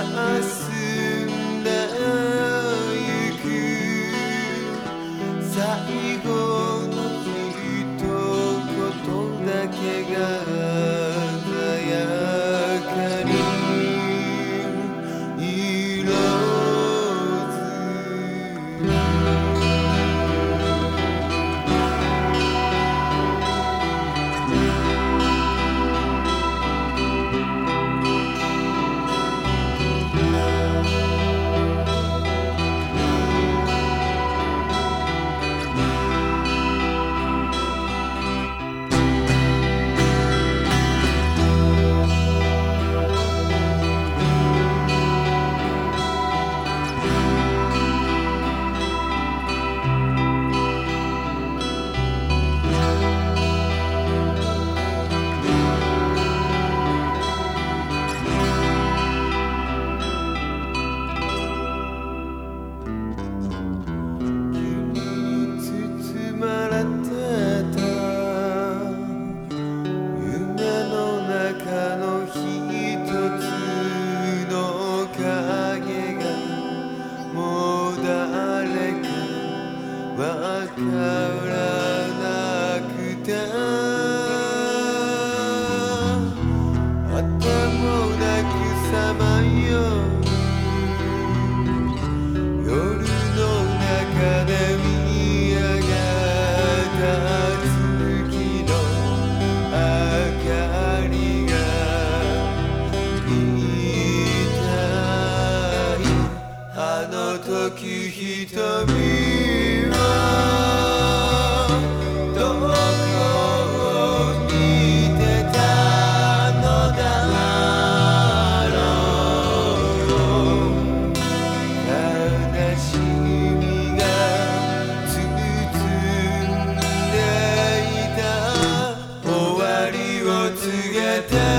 assim. わからなく頭なくさまよ。Yeah.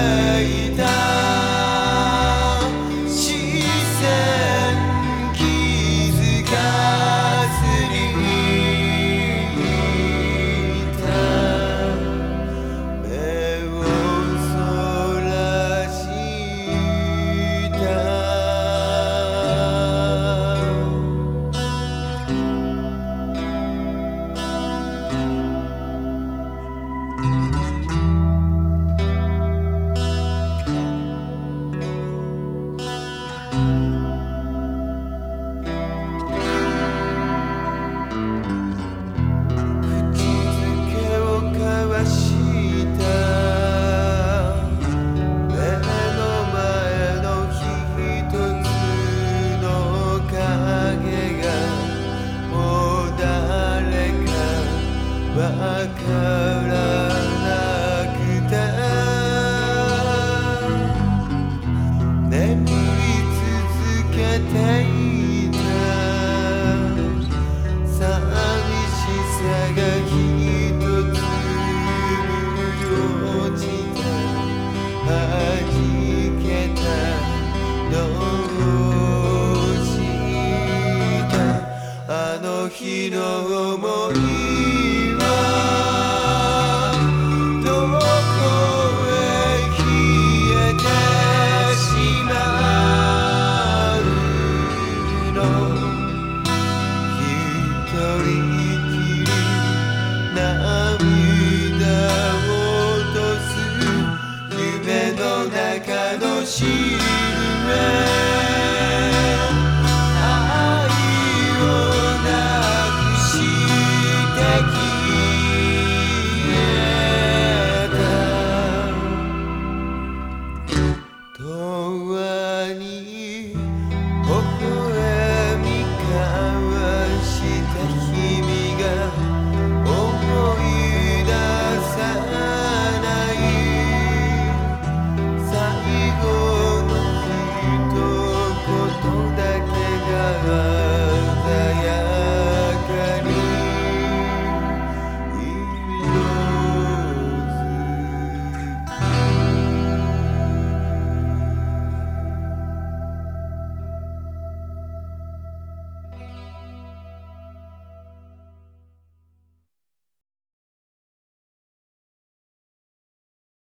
بقى كان